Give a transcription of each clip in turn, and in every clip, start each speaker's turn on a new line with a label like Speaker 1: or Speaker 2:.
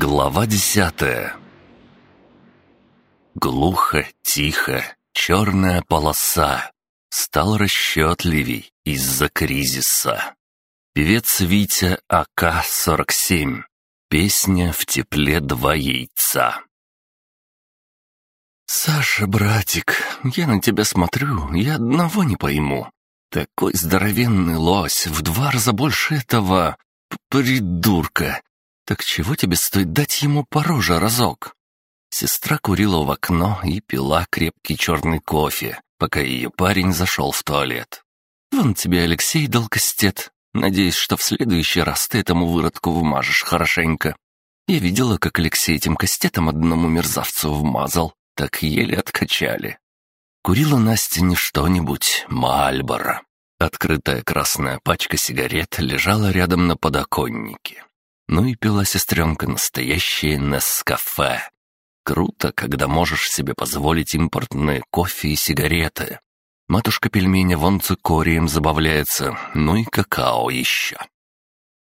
Speaker 1: Глава десятая Глухо, тихо, черная полоса. Стал расчетливей из-за кризиса. Певец Витя АК-47. Песня «В тепле два яйца». «Саша, братик, я на тебя смотрю, я одного не пойму. Такой здоровенный лось, в два раза больше этого... придурка. Так чего тебе стоит дать ему по роже разок?» Сестра курила в окно и пила крепкий черный кофе, пока ее парень зашел в туалет. «Вон тебе Алексей дал кастет. Надеюсь, что в следующий раз ты этому выродку вмажешь хорошенько. Я видела, как Алексей этим кастетом одному мерзавцу вмазал, так еле откачали. Курила Настя не что-нибудь, Мальборо. Открытая красная пачка сигарет лежала рядом на подоконнике. Ну и пила сестренка настоящее Нескафе. Круто, когда можешь себе позволить импортные кофе и сигареты. Матушка пельменя вон цикорием забавляется, ну и какао еще.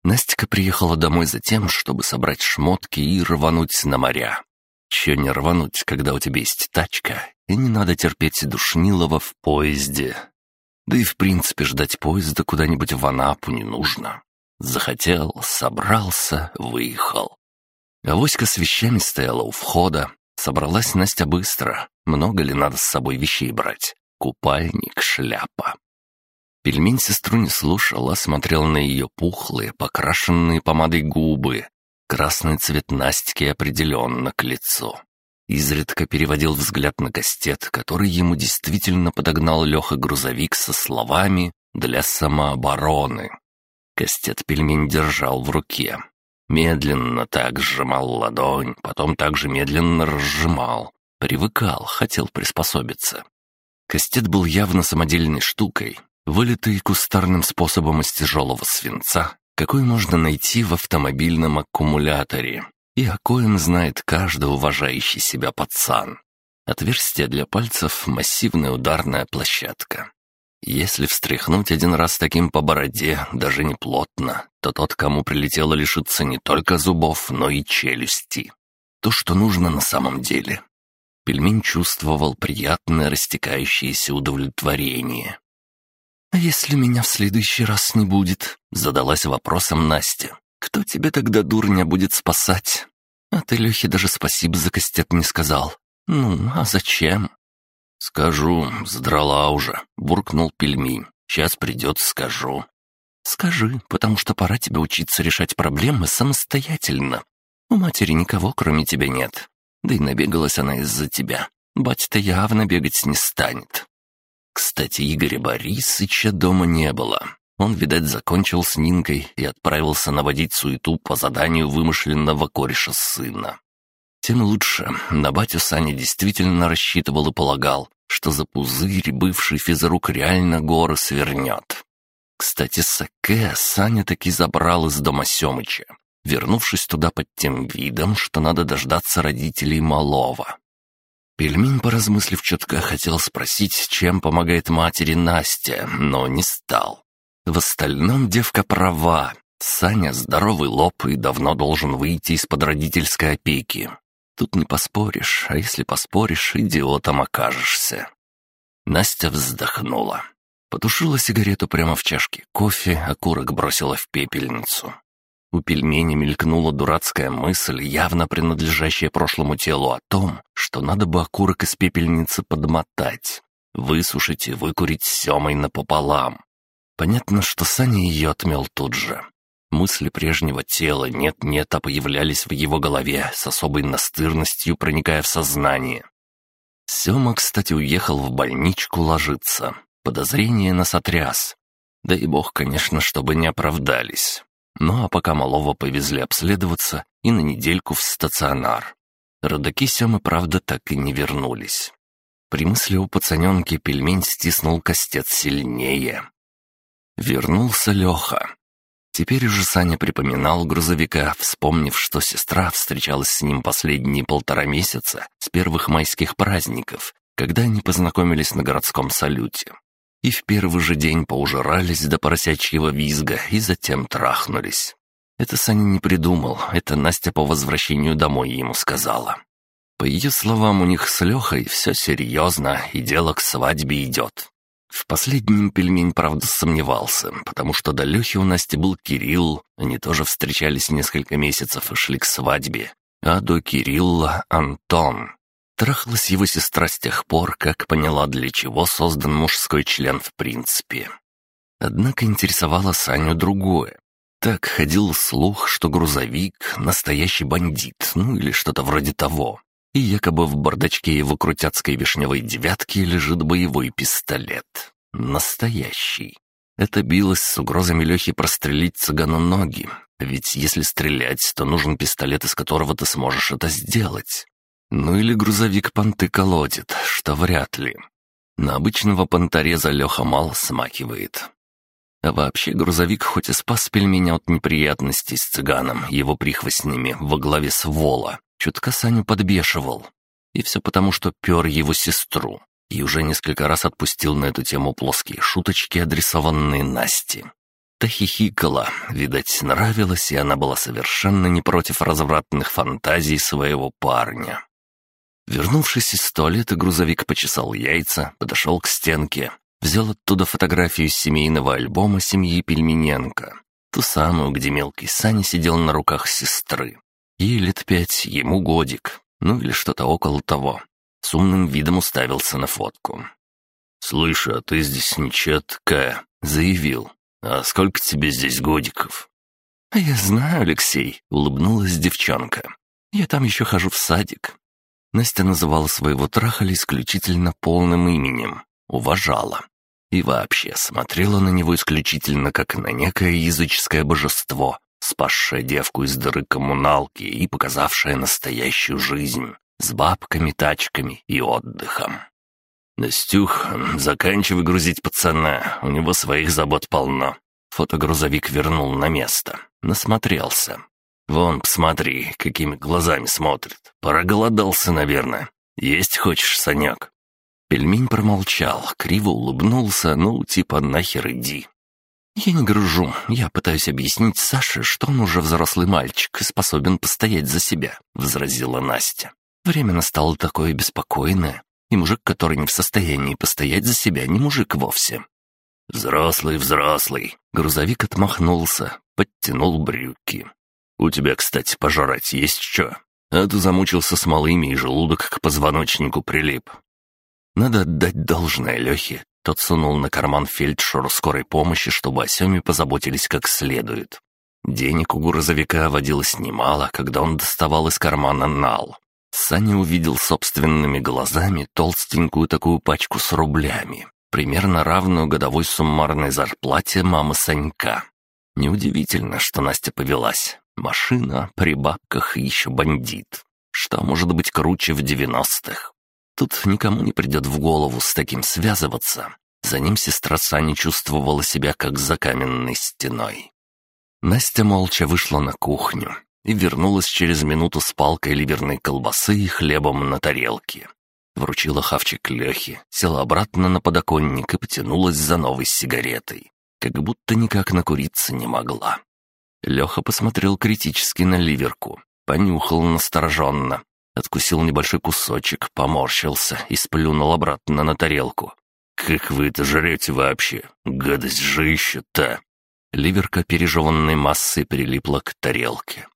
Speaker 1: Настя приехала домой за тем, чтобы собрать шмотки и рвануть на моря. Че не рвануть, когда у тебя есть тачка, и не надо терпеть душнилова в поезде. Да и в принципе ждать поезда куда-нибудь в Анапу не нужно. Захотел, собрался, выехал. Авоська с вещами стояла у входа. Собралась Настя быстро. Много ли надо с собой вещей брать? Купальник, шляпа. Пельмень сестру не слушал, а смотрел на ее пухлые, покрашенные помадой губы. Красный цвет Настики определенно к лицу. Изредка переводил взгляд на кастет, который ему действительно подогнал Леха-грузовик со словами «для самообороны». Кастет пельмень держал в руке. Медленно так сжимал ладонь, потом также медленно разжимал. Привыкал, хотел приспособиться. Кастет был явно самодельной штукой, вылитый кустарным способом из тяжелого свинца, какой можно найти в автомобильном аккумуляторе, и о коем знает каждый уважающий себя пацан. Отверстие для пальцев — массивная ударная площадка. Если встряхнуть один раз таким по бороде, даже не плотно, то тот, кому прилетело лишиться не только зубов, но и челюсти. То, что нужно на самом деле. Пельмень чувствовал приятное растекающееся удовлетворение. «А если меня в следующий раз не будет?» — задалась вопросом Настя. «Кто тебе тогда, дурня, будет спасать?» «А ты, Лехе, даже спасибо за кастет не сказал. Ну, а зачем?» «Скажу, задрала уже», — буркнул пельмень. «Сейчас придет, скажу». «Скажи, потому что пора тебе учиться решать проблемы самостоятельно. У матери никого, кроме тебя, нет. Да и набегалась она из-за тебя. Батя-то явно бегать не станет. Кстати, Игоря Борисыча дома не было. Он, видать, закончил с Нинкой и отправился наводить суету по заданию вымышленного кореша сына. Тем лучше. На батю Саня действительно рассчитывал и полагал, что за пузырь бывший физрук реально горы свернет. Кстати, Саке Саня таки забрал из дома Семыча вернувшись туда под тем видом, что надо дождаться родителей малого. Пельмень, поразмыслив четко, хотел спросить, чем помогает матери Настя, но не стал. В остальном девка права. Саня здоровый лоб и давно должен выйти из-под родительской опеки. Тут не поспоришь, а если поспоришь, идиотом окажешься. Настя вздохнула. Потушила сигарету прямо в чашке кофе, а курок бросила в пепельницу. У пельмени мелькнула дурацкая мысль, явно принадлежащая прошлому телу, о том, что надо бы окурок из пепельницы подмотать, высушить и выкурить семой напополам. Понятно, что Саня ее отмел тут же. Мысли прежнего тела нет-нет, а появлялись в его голове с особой настырностью, проникая в сознание. Сема, кстати, уехал в больничку ложиться. Подозрение нас отряс. Да и бог, конечно, чтобы не оправдались. Ну а пока малого повезли обследоваться и на недельку в стационар. Родаки Семы, правда, так и не вернулись. При мысли о пацаненке пельмень стиснул костец сильнее. Вернулся Леха. Теперь уже Саня припоминал грузовика, вспомнив, что сестра встречалась с ним последние полтора месяца с первых майских праздников, когда они познакомились на городском салюте и в первый же день поужирались до поросячьего визга и затем трахнулись. Это Саня не придумал, это Настя по возвращению домой ему сказала. По ее словам, у них с Лехой все серьезно, и дело к свадьбе идет. В последнем пельмень, правда, сомневался, потому что до Лехи у Насти был Кирилл, они тоже встречались несколько месяцев и шли к свадьбе. А до Кирилла — Антон. Трахалась его сестра с тех пор, как поняла, для чего создан мужской член в принципе. Однако интересовало Саню другое. Так ходил слух, что грузовик — настоящий бандит, ну или что-то вроде того. И якобы в бардачке его крутяцкой вишневой девятки лежит боевой пистолет. Настоящий. Это билось с угрозами Лехи прострелить цыгану ноги. Ведь если стрелять, то нужен пистолет, из которого ты сможешь это сделать. Ну или грузовик понты колодит, что вряд ли. На обычного понтореза Леха мало смакивает. А вообще грузовик хоть и спас пельменя от неприятностей с цыганом, его прихвостнями во главе с Вола, чутка Саню подбешивал. И все потому, что пер его сестру. И уже несколько раз отпустил на эту тему плоские шуточки, адресованные Насте. Та хихикала, видать, нравилось, и она была совершенно не против развратных фантазий своего парня. Вернувшись из туалета, грузовик почесал яйца, подошел к стенке, Взял оттуда фотографию семейного альбома семьи Пельмененко. Ту самую, где мелкий Саня сидел на руках сестры. Ей лет пять, ему годик, ну или что-то около того. С умным видом уставился на фотку. «Слышь, а ты здесь не четко», — заявил. «А сколько тебе здесь годиков?»
Speaker 2: «А я знаю, Алексей», — улыбнулась девчонка. «Я там еще хожу в садик». Настя называла своего трахаля исключительно полным именем уважала. И вообще смотрела на него исключительно как на некое языческое божество, спасшее девку из дыры коммуналки и показавшее настоящую жизнь с бабками, тачками и отдыхом.
Speaker 1: «Настюх, заканчивай грузить пацана, у него своих забот полно».
Speaker 2: Фотогрузовик вернул на место. Насмотрелся.
Speaker 1: «Вон, посмотри, какими глазами смотрит. Проголодался, наверное. Есть хочешь, Санек?»
Speaker 2: Пельмень промолчал, криво улыбнулся, ну, типа нахер иди. «Я не гружу, я пытаюсь объяснить Саше, что он уже взрослый мальчик и способен постоять за себя», — возразила Настя. «Время настало такое беспокойное, и мужик, который не в состоянии постоять за себя, не мужик вовсе».
Speaker 1: «Взрослый, взрослый!» Грузовик отмахнулся, подтянул брюки. «У тебя, кстати, пожрать есть что? А то замучился с малыми, и желудок к позвоночнику прилип.
Speaker 2: Надо отдать должное Лехе. Тот сунул на карман фельдшеру скорой помощи, чтобы о Семе позаботились как следует. Денег у грузовика водилось немало, когда он доставал из кармана нал. Саня увидел собственными глазами толстенькую такую пачку с рублями, примерно равную годовой суммарной зарплате мамы Санька. Неудивительно, что Настя повелась. Машина, при бабках и еще бандит. Что может быть круче в девяностых? Тут никому не придет в голову с таким связываться. За ним сестра Сани чувствовала себя как за каменной стеной. Настя молча вышла на кухню и вернулась через минуту с палкой ливерной колбасы и хлебом на тарелке. Вручила хавчик Лехе, села обратно на подоконник и потянулась за новой сигаретой, как будто никак накуриться не могла. Леха посмотрел критически на ливерку, понюхал настороженно, Откусил небольшой кусочек, поморщился и сплюнул обратно на тарелку.
Speaker 1: «Как вы это жрете вообще? Гадость же еще-то!»
Speaker 2: Ливерка пережеванной массой прилипла к тарелке.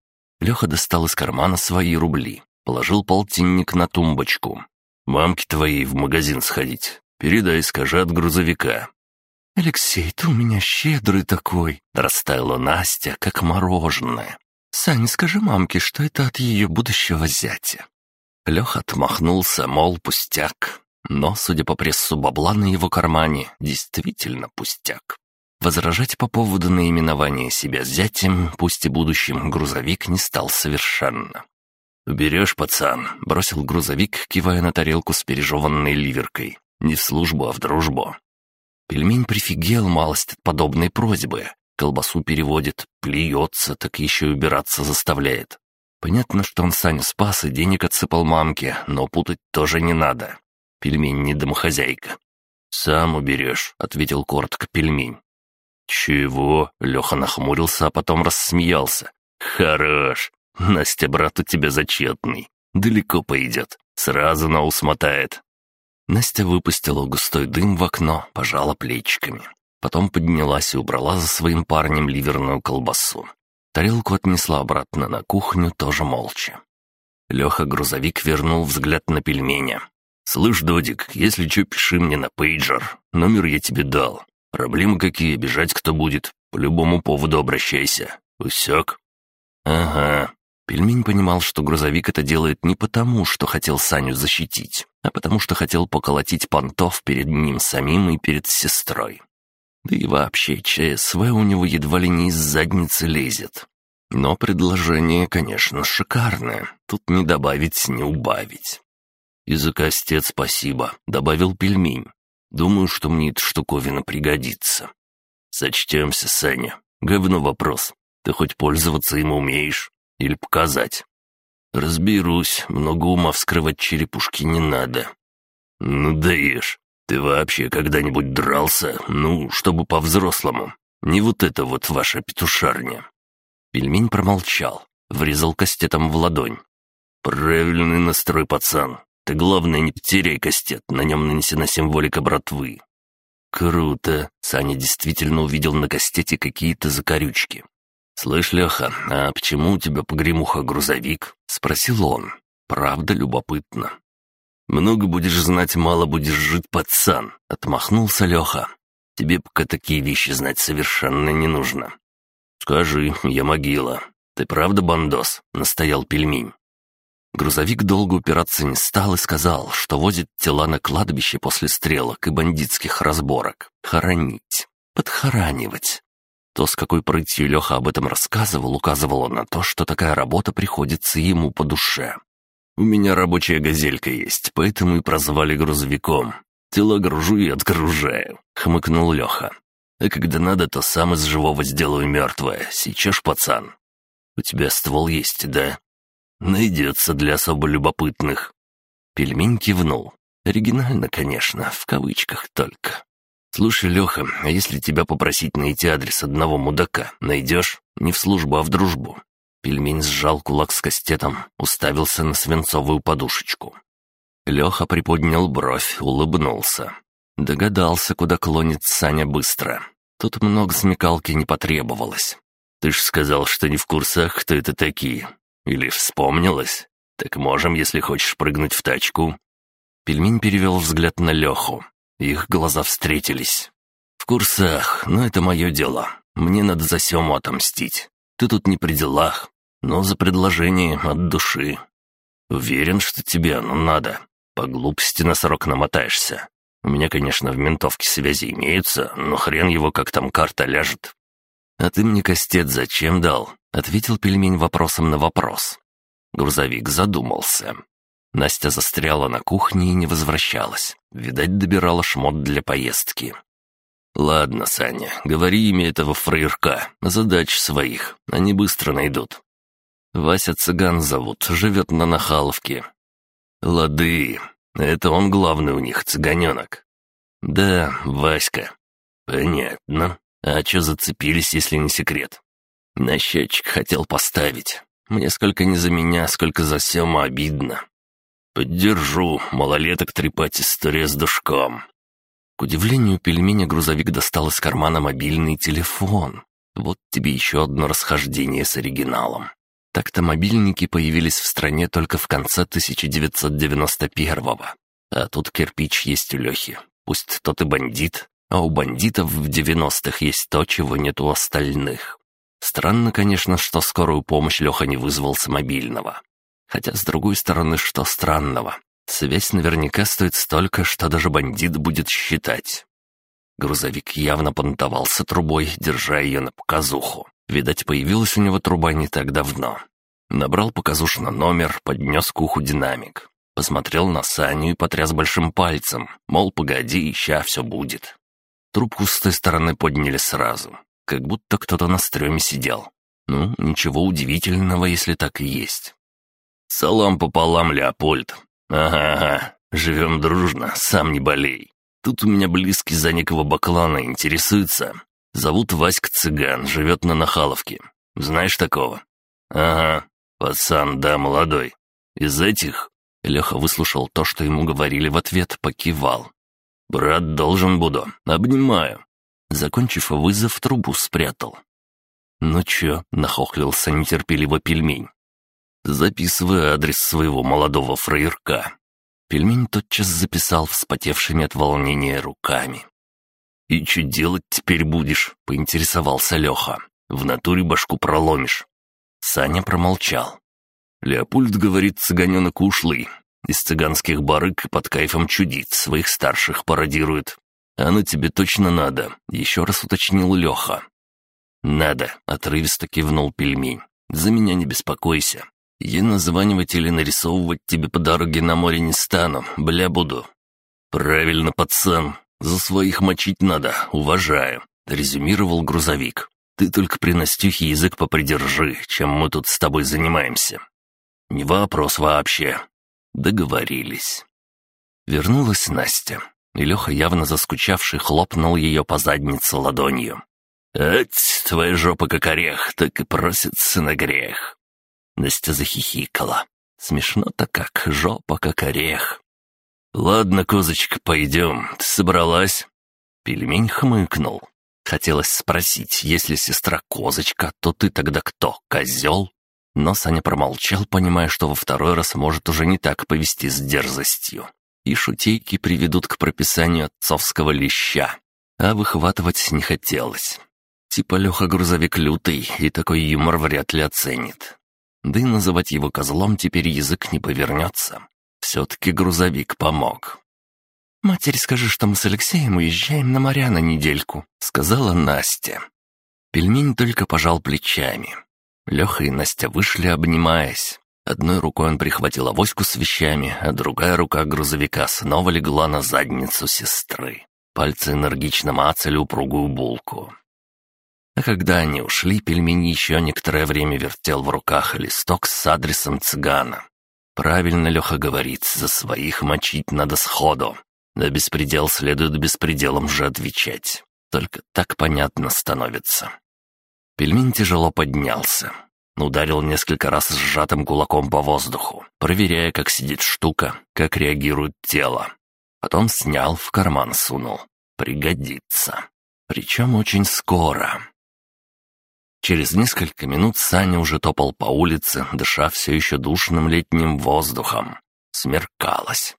Speaker 2: Леха достал из кармана свои рубли, положил полтинник на тумбочку.
Speaker 1: «Мамке твоей в магазин сходить. Передай, скажи от грузовика».
Speaker 2: «Алексей, ты у меня щедрый такой!» — растаяла Настя, как мороженое. «Сань, скажи мамке, что это от ее будущего зятя». Леха отмахнулся, мол, пустяк. Но, судя по прессу бабла на его кармане, действительно пустяк. Возражать по поводу наименования себя зятем, пусть и будущим, грузовик не стал совершенно.
Speaker 1: «Уберешь, пацан», — бросил грузовик, кивая на тарелку с пережеванной ливеркой. «Не в службу, а в дружбу».
Speaker 2: Пельмень прифигел малость от подобной просьбы. Колбасу переводит, плюется, так еще и убираться заставляет. Понятно, что он Саню спас и денег отсыпал мамке, но путать тоже не надо. Пельмень не домохозяйка.
Speaker 1: «Сам уберешь», — ответил коротко пельмень.
Speaker 2: «Чего?» — Леха нахмурился, а потом рассмеялся. «Хорош! Настя, брат, у тебя зачетный. Далеко пойдет. Сразу на ус мотает». Настя выпустила густой дым в окно, пожала плечиками. Потом поднялась и убрала за своим парнем ливерную колбасу. Тарелку отнесла обратно на кухню, тоже молча. Леха-грузовик вернул взгляд на пельмени. «Слышь, Додик, если что, пиши мне на пейджер. Номер я тебе дал. Проблемы какие, бежать кто будет. По любому поводу обращайся. Усек?» «Ага». Пельмень понимал, что грузовик это делает не потому, что хотел Саню защитить, а потому что хотел поколотить понтов перед ним самим и перед сестрой. Да и вообще, ЧСВ у него едва ли не из задницы лезет. Но предложение, конечно, шикарное. Тут не добавить, не убавить. «И за костец спасибо», — добавил пельмень. «Думаю, что мне эта штуковина пригодится». «Сочтемся, Саня. Говно вопрос. Ты хоть пользоваться им умеешь? Или показать?» «Разберусь. Много ума вскрывать черепушки не надо». «Ну даешь. Ты вообще когда-нибудь дрался? Ну, чтобы по-взрослому. Не вот это вот ваша петушарня». Пельмень промолчал, врезал кастетом в ладонь. «Правильный настрой, пацан. Ты, главное, не потеряй кастет, на нем нанесена символика братвы». «Круто!» — Саня действительно увидел на кастете какие-то закорючки. «Слышь, Леха, а почему у тебя погремуха грузовик?» — спросил он. «Правда любопытно». «Много будешь знать, мало будешь жить, пацан», — отмахнулся Леха. «Тебе пока такие вещи знать совершенно не нужно». «Скажи, я могила. Ты правда бандос?» — настоял пельмень. Грузовик долго упираться не стал и сказал, что возит тела на кладбище после стрелок и бандитских разборок. Хоронить. Подхоранивать. То, с какой прытью Леха об этом рассказывал, указывало на то, что такая работа приходится ему по душе. «У меня рабочая газелька есть, поэтому и прозвали грузовиком. Тела гружу и отгружаю», — хмыкнул Леха. «А когда надо, то сам из живого сделаю мертвое. Сечешь, пацан?» «У тебя ствол есть, да?» Найдется для особо любопытных». Пельмень кивнул. Оригинально, конечно, в кавычках только. «Слушай, Леха, а если тебя попросить найти адрес одного мудака, найдешь? Не в службу, а в дружбу». Пельмень сжал кулак с кастетом, уставился на свинцовую подушечку. Леха приподнял бровь, улыбнулся. Догадался, куда клонит Саня быстро. Тут много смекалки не потребовалось. «Ты ж сказал, что не в курсах, кто это такие. Или вспомнилось? Так можем, если хочешь, прыгнуть в тачку». Пельмень перевел взгляд на Леху. Их глаза встретились. «В курсах, но это мое дело. Мне надо за Сему отомстить. Ты тут не при делах, но за предложение от души. Уверен, что тебе оно надо. По глупости на срок намотаешься. У меня, конечно, в ментовке связи имеются, но хрен его, как там карта ляжет. «А ты мне кастет зачем дал?» — ответил пельмень вопросом на вопрос. Грузовик задумался. Настя застряла на кухне и не возвращалась. Видать, добирала шмот для поездки. «Ладно, Саня, говори имя этого фраерка, задач своих, они быстро найдут. Вася Цыган зовут, живет на Нахаловке». «Лады, это он главный у них, цыганенок». «Да, Васька». «Понятно. А чё зацепились, если не секрет? На счетчик хотел поставить. Мне сколько не за меня, сколько за Сема обидно. Поддержу, малолеток трепать история с душком. К удивлению пельменя грузовик достал из кармана мобильный телефон. Вот тебе еще одно расхождение с оригиналом. Так-то мобильники появились в стране только в конце 1991-го. А тут кирпич есть у Лехи. Пусть тот и бандит, а у бандитов в 90-х есть то, чего нет у остальных. Странно, конечно, что скорую помощь Леха не вызвал с мобильного. Хотя, с другой стороны, что странного? Связь наверняка стоит столько, что даже бандит будет считать. Грузовик явно понтовался трубой, держа ее на показуху. Видать, появилась у него труба не так давно. Набрал показушно номер, поднес к уху динамик. Посмотрел на Саню и потряс большим пальцем, мол, погоди, ща все будет. Трубку с той стороны подняли сразу, как будто кто-то на стреме сидел. Ну, ничего удивительного, если так и есть. «Салам пополам, Леопольд. Ага-ага, живем дружно, сам не болей. Тут у меня близкий за некого баклана интересуется.
Speaker 1: Зовут Васька Цыган, живет на Нахаловке. Знаешь такого?» «Ага, пацан, да, молодой. Из этих?» Леха выслушал то, что ему говорили в ответ, покивал. «Брат, должен буду. Обнимаю». Закончив вызов, трубу спрятал. «Ну чё?» — нахохлился нетерпеливо пельмень. «Записывай адрес своего молодого фраерка». Пельмень тотчас записал вспотевшими от волнения руками. «И что делать теперь будешь?» — поинтересовался Леха. «В натуре башку проломишь». Саня промолчал. Леопольд говорит, цыганенок ушлый. Из цыганских барыг под кайфом чудит, своих старших пародирует. «Оно тебе точно надо», — еще раз уточнил Леха. «Надо», — отрывисто кивнул пельмень. «За меня не беспокойся. Я названивать или нарисовывать тебе по дороге на море не стану, бля буду». «Правильно, пацан. За своих мочить надо, уважаю», — резюмировал грузовик. «Ты только при Настюхе язык попридержи, чем мы тут с тобой занимаемся». «Не вопрос вообще». Договорились. Вернулась Настя, и Леха, явно заскучавший, хлопнул ее по заднице ладонью. «Ать, твоя жопа как орех, так и просится на грех». Настя захихикала. Смешно-то как, жопа как орех. «Ладно, козочка, пойдем. Ты собралась?» Пельмень хмыкнул. Хотелось спросить, если сестра козочка, то ты тогда кто, козел? Но Саня промолчал, понимая, что во второй раз может уже не так повести с дерзостью. И шутейки приведут к прописанию отцовского леща. А выхватывать не хотелось. Типа Леха грузовик лютый, и такой юмор вряд ли оценит. Да и называть его козлом теперь язык не повернется. Все-таки грузовик помог. «Матери скажи, что мы с Алексеем уезжаем на моря на недельку», — сказала Настя. Пельмень только пожал плечами. Леха и Настя вышли, обнимаясь. Одной рукой он прихватил авоську с вещами, а другая рука грузовика снова легла на задницу сестры. Пальцы энергично мацали упругую булку. А когда они ушли, пельмень еще некоторое время вертел в руках листок с адресом цыгана. Правильно Леха говорит, за своих мочить надо сходу. На беспредел следует беспределом же отвечать. Только так понятно становится. Пельмень тяжело поднялся. Ударил несколько раз сжатым кулаком по воздуху, проверяя, как сидит штука, как реагирует тело. Потом снял, в карман сунул. Пригодится. Причем очень скоро. Через несколько минут Саня уже топал по улице, дыша все еще душным летним воздухом. Смеркалось.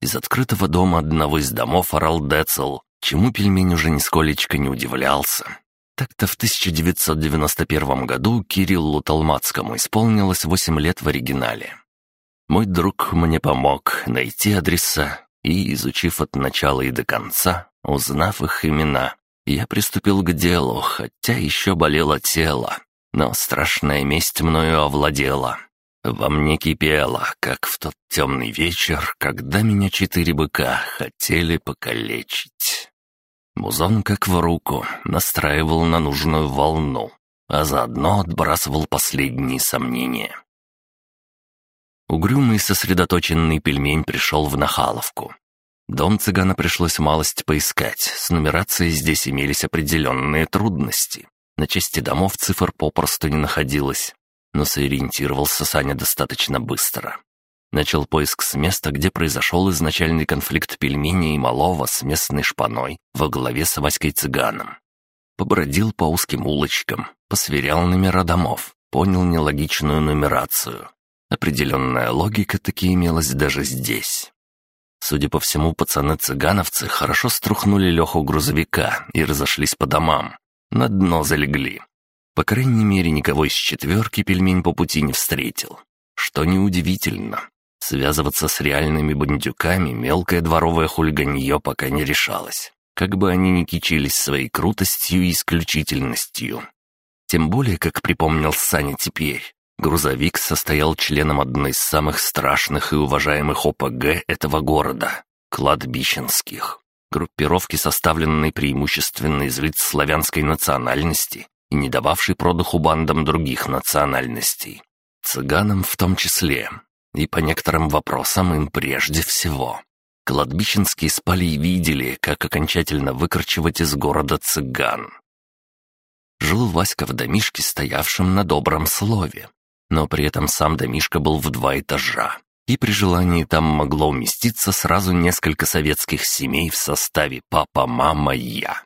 Speaker 1: Из открытого дома одного из домов орал Децл, чему пельмень уже нисколечко не удивлялся. Так-то в 1991 году Кириллу Толмацкому исполнилось 8 лет в оригинале. Мой друг мне помог найти адреса и, изучив от начала и до конца, узнав их имена, я приступил к делу, хотя еще болело тело, но страшная месть мною овладела. Во мне кипело, как в тот темный вечер, когда меня четыре быка хотели покалечить. Музон, как в руку, настраивал на нужную волну, а заодно отбрасывал последние сомнения. Угрюмый сосредоточенный пельмень пришел в Нахаловку. Дом цыгана пришлось малость поискать. С нумерацией здесь имелись определенные трудности. На части домов цифр попросту не находилось. Но сориентировался Саня достаточно быстро. Начал поиск с места, где произошел изначальный конфликт пельменей и малого с местной шпаной во главе с Васькой цыганом. Побродил по узким улочкам, посверял номера домов, понял нелогичную нумерацию. Определенная логика таки имелась даже здесь. Судя по всему, пацаны-цыгановцы хорошо струхнули Леху грузовика и разошлись по домам. На дно залегли. По крайней мере, никого из четверки пельмень по пути не встретил. Что неудивительно. Связываться с реальными бандюками мелкое дворовое хулиганье пока не решалось. Как бы они ни кичились своей крутостью и исключительностью. Тем более, как припомнил Саня теперь, Грузовик состоял членом одной из самых страшных и уважаемых ОПГ этого города – кладбищенских. Группировки, составленной преимущественно из лиц славянской национальности и не дававшей продыху бандам других национальностей. Цыганам в том числе. И по некоторым вопросам им прежде всего. Кладбищенские спали и видели, как окончательно выкорчевать из города цыган.
Speaker 2: Жил Васька в домишке, стоявшем на добром слове. Но при этом сам домишка был в два этажа. И при желании там могло уместиться сразу несколько советских семей в составе папа, мама, я.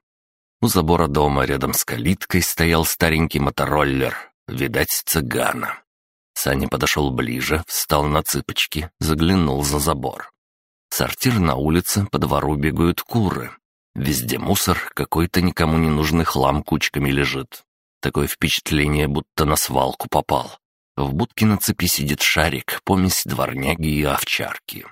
Speaker 2: У забора дома рядом с калиткой стоял старенький мотороллер, видать, цыгана. Саня подошел ближе, встал на цыпочки, заглянул за забор. Сортир на улице, по двору бегают куры. Везде мусор, какой-то никому не нужный хлам кучками лежит. Такое впечатление, будто на свалку попал. В будке на цепи сидит шарик, помесь дворняги и овчарки.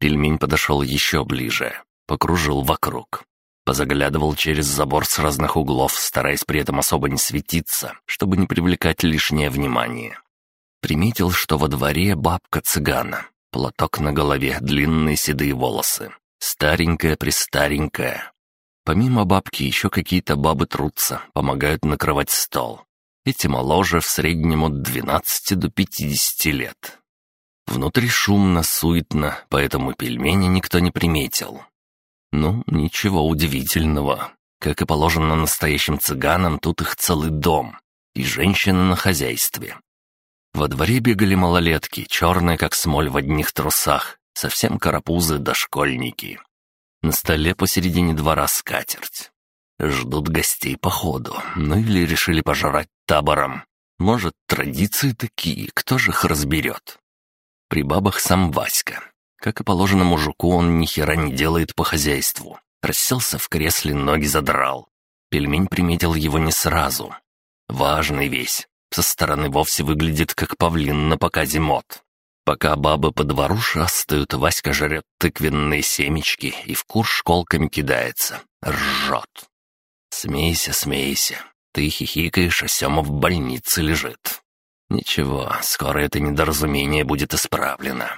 Speaker 2: Пельмень подошел еще ближе, покружил вокруг. Позаглядывал через забор с разных углов, стараясь при этом особо не светиться, чтобы не привлекать лишнее внимание. Приметил, что во дворе бабка цыгана. Платок на голове, длинные седые волосы. Старенькая-престаренькая. Помимо бабки еще какие-то бабы трутся, помогают накрывать стол. Эти моложе в среднем от 12 до 50 лет. Внутри шумно, суетно, поэтому пельмени никто не приметил. Ну, ничего удивительного. Как и положено настоящим цыганам, тут их целый дом. И женщины на хозяйстве. Во дворе бегали малолетки, черные, как смоль в одних трусах, совсем карапузы дошкольники. На столе посередине двора скатерть. Ждут гостей по ходу, ну или решили пожрать табором. Может, традиции такие, кто же их разберет? При бабах сам Васька. Как и положено мужику, он ни хера не делает по хозяйству. Расселся в кресле, ноги задрал. Пельмень приметил его не сразу. Важный весь. Со стороны вовсе выглядит, как павлин на показе мод. Пока бабы по двору шастают, Васька жрет тыквенные семечки и в кур школками кидается. Ржет. «Смейся, смейся. Ты хихикаешь, а Сема в больнице лежит. Ничего, скоро это недоразумение будет исправлено».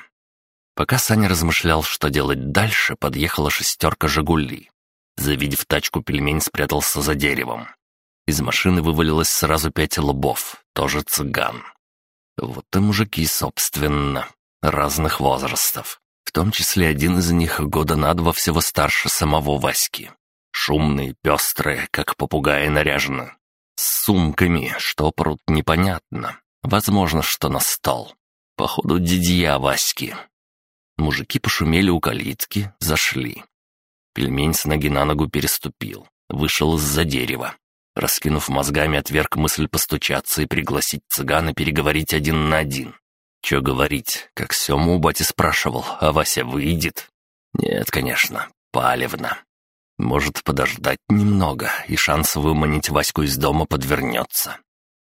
Speaker 2: Пока Саня размышлял, что делать дальше, подъехала шестерка «Жигули». Завидев тачку, пельмень спрятался за деревом. Из машины вывалилось сразу пять лбов, тоже цыган. Вот и мужики, собственно, разных возрастов. В том числе один из них года на два всего старше самого Васьки. Шумные, пестрые, как попугаи наряжены. С сумками, что прут непонятно. Возможно, что на стол. Походу, дидья Васьки. Мужики пошумели у калитки, зашли. Пельмень с ноги на ногу переступил, вышел из-за дерева. Раскинув мозгами, отверг мысль постучаться и пригласить цыгана переговорить один на один. Че говорить, как Сема у бати спрашивал, а Вася выйдет? Нет, конечно, палевно. Может подождать немного, и шанс выманить Ваську из дома подвернется.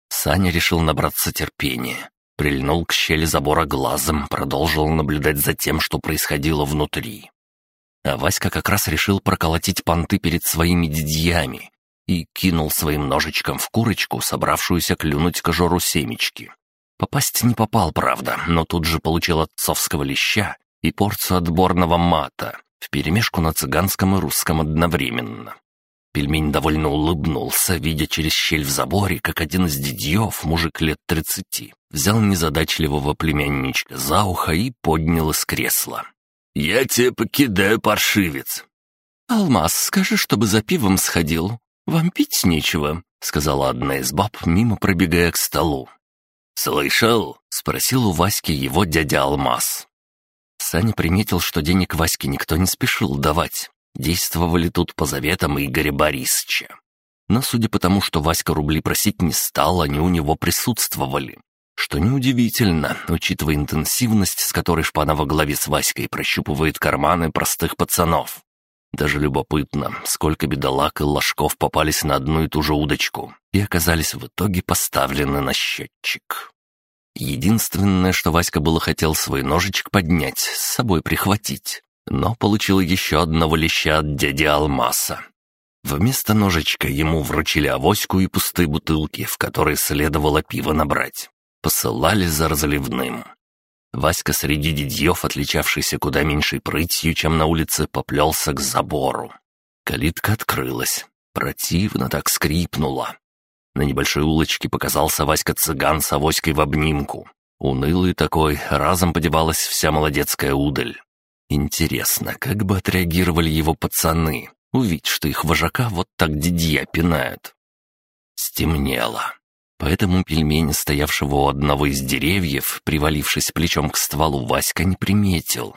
Speaker 2: Саня решил набраться терпения. Прильнул к щели забора глазом, продолжил наблюдать за тем, что происходило внутри. А Васька как раз решил проколотить понты перед своими дядьями и кинул своим ножичком в курочку, собравшуюся клюнуть кожуру семечки. Попасть не попал, правда, но тут же получил отцовского леща и порцию отборного мата, вперемешку на цыганском и русском одновременно. Пельмень довольно улыбнулся, видя через щель в заборе, как один из дядьев, мужик лет тридцати, взял незадачливого племянничка за ухо и поднял из кресла. «Я тебя покидаю, паршивец!» «Алмаз, скажи, чтобы за пивом сходил. Вам пить нечего», — сказала одна из баб, мимо пробегая к столу. «Слышал?» — спросил у Васьки его дядя Алмаз. Саня приметил, что денег Ваське никто не спешил давать. Действовали тут по заветам Игоря Борисовича. Но судя по тому, что Васька рубли просить не стал, они у него присутствовали. Что неудивительно, учитывая интенсивность, с которой шпана во главе с Васькой прощупывает карманы простых пацанов. Даже любопытно, сколько бедолаг и ложков попались на одну и ту же удочку и оказались в итоге поставлены на счетчик. Единственное, что Васька было хотел свой ножичек поднять, с собой прихватить, но получил еще одного леща от дяди Алмаса. Вместо ножичка ему вручили авоську и пустые бутылки, в которые следовало пиво набрать. Посылали за разливным. Васька среди дядьев, отличавшийся куда меньшей прытью, чем на улице, поплелся к забору. Калитка открылась. Противно так скрипнула. На небольшой улочке показался Васька-цыган с авоськой в обнимку. Унылый такой, разом подевалась вся молодецкая удаль. Интересно, как бы отреагировали его пацаны, увидеть, что их вожака вот так дидья пинают. Стемнело. Поэтому пельмень, стоявшего у одного из деревьев, привалившись плечом к стволу, Васька не приметил.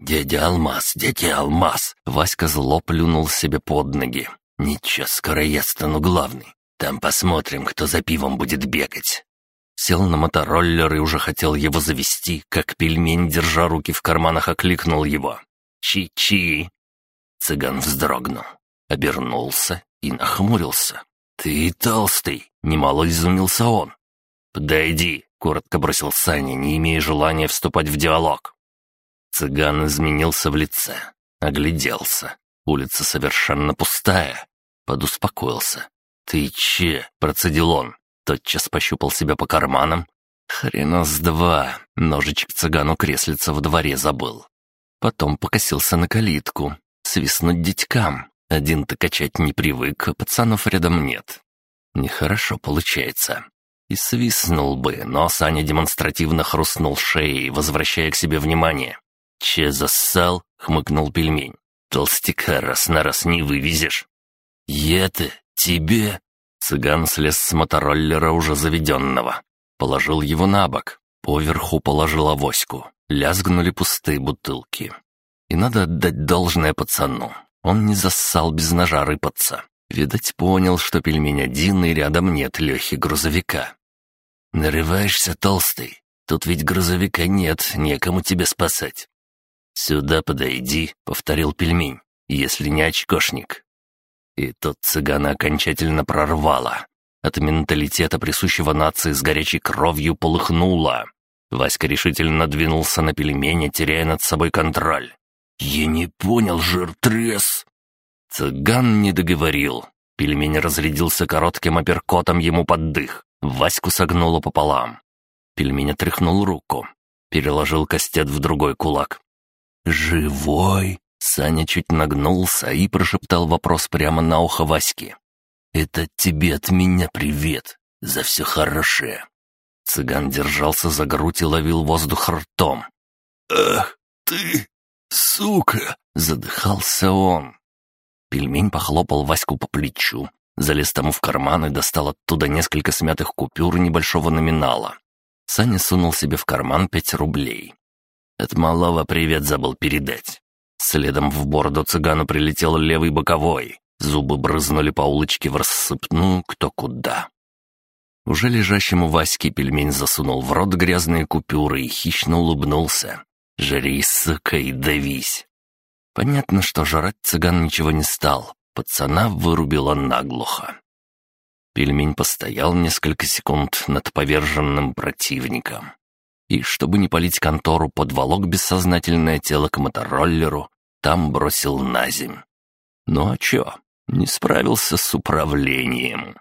Speaker 2: «Дядя Алмаз, дядя Алмаз!» Васька зло плюнул себе под ноги. «Ничего, скоро я стану главный. Там посмотрим, кто за пивом будет бегать». Сел на мотороллер и уже хотел его завести, как пельмень, держа руки в карманах, окликнул его. «Чи-чи!» Цыган вздрогнул, обернулся и нахмурился. «Ты толстый!» — немало изумился он. «Подойди!» — коротко бросил Саня, не имея желания вступать в диалог. Цыган изменился в лице, огляделся. Улица совершенно пустая. Подуспокоился. «Ты че?» — процедил он. Тотчас пощупал себя по карманам. Хрена с два. Ножичек цыгану креслица в дворе забыл. Потом покосился на калитку. Свистнуть детькам. Один-то качать не привык, а пацанов рядом нет. Нехорошо получается. И свистнул бы, но Саня демонстративно хрустнул шеей, возвращая к себе внимание. «Че зассал?» — хмыкнул пельмень. «Толстяка раз на раз не вывезешь». «Я-то тебе?» Цыган слез с мотороллера уже заведенного. Положил его на бок. Поверху положил авоську. Лязгнули пустые бутылки. И надо отдать должное пацану. Он не зассал без ножа рыпаться. Видать, понял, что пельмень один и рядом нет Лехи грузовика. «Нарываешься, толстый? Тут ведь грузовика нет, некому тебе спасать». «Сюда подойди», — повторил пельмень, — «если не очкошник». И тот цыгана окончательно прорвало. От менталитета, присущего нации с горячей кровью, полыхнуло. Васька решительно двинулся на пельмени, теряя над собой контроль. «Я не понял, жиртрес!» Цыган не договорил. Пельмень разрядился коротким апперкотом ему под дых. Ваську согнуло пополам. Пельмень отряхнул руку. Переложил кастет в другой кулак. «Живой?» Саня чуть нагнулся и прошептал вопрос прямо на ухо Ваське. «Это тебе от меня привет за все хорошее». Цыган держался за грудь и ловил воздух ртом. «Ах ты, сука!» — задыхался он. Пельмень похлопал Ваську по плечу, залез тому в карман и достал оттуда несколько смятых купюр небольшого номинала. Саня сунул себе в карман пять рублей. От малого привет забыл передать. Следом в бороду цыгану прилетел левый боковой. Зубы брызнули по улочке в рассыпную кто куда. Уже лежащему Ваське пельмень засунул в рот грязные купюры и хищно улыбнулся. «Жри, сука, и давись!» Понятно, что жрать цыган ничего не стал. Пацана вырубило наглухо. Пельмень постоял несколько секунд над поверженным противником. И, чтобы не полить контору, подволок бессознательное тело к мотороллеру, там бросил на земь. Ну а чё, не справился с управлением.